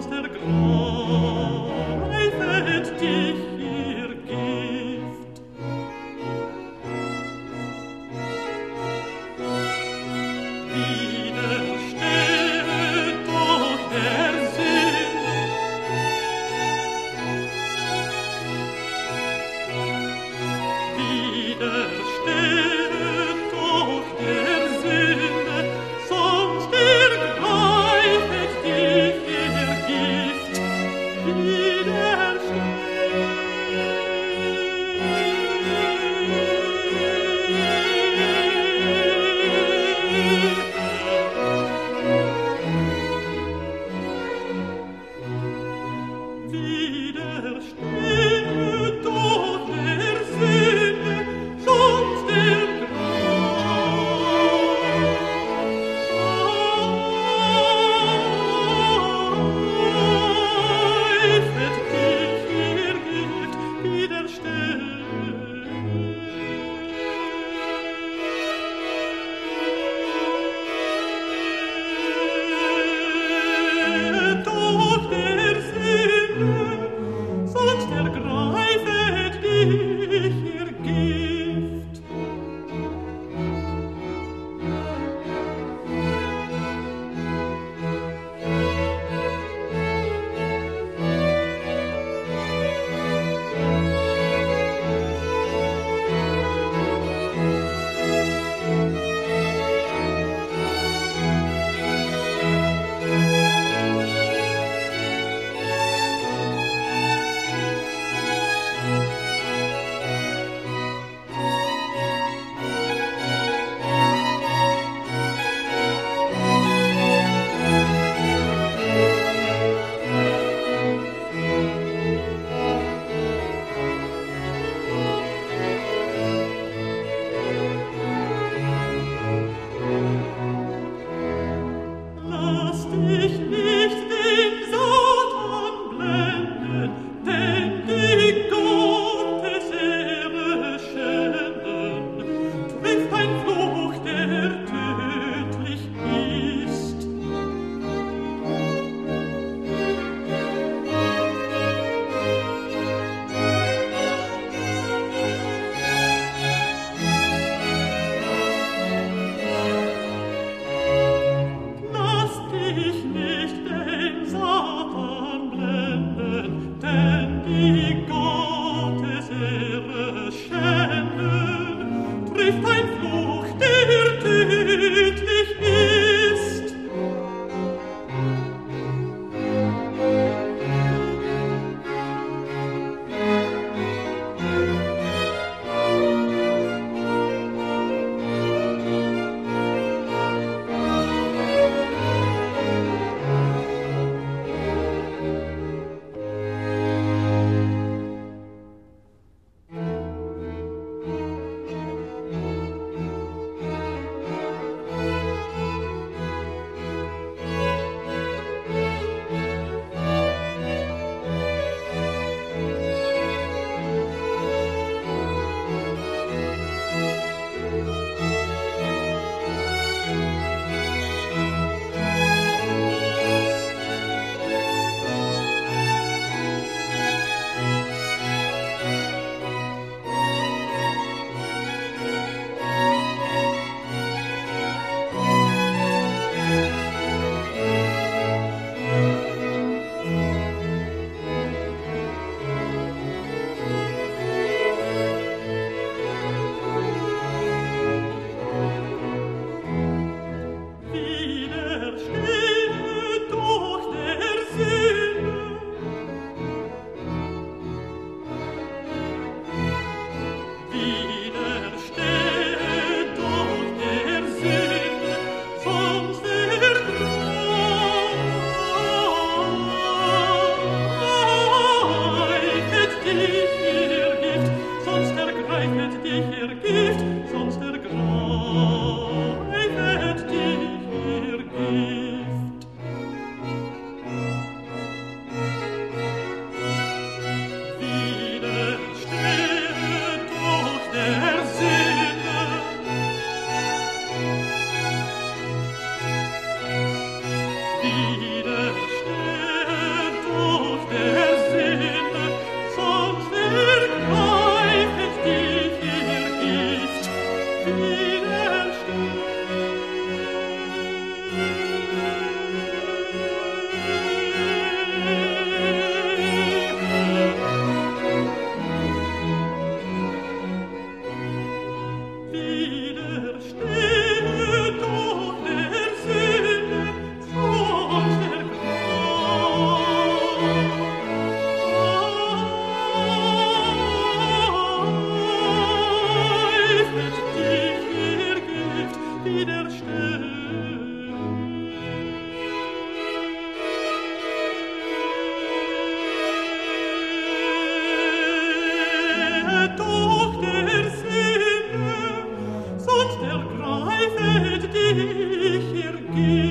uns der Gnade. die Gottes mit dich ihr Gift You. ergreifet dich, Herr,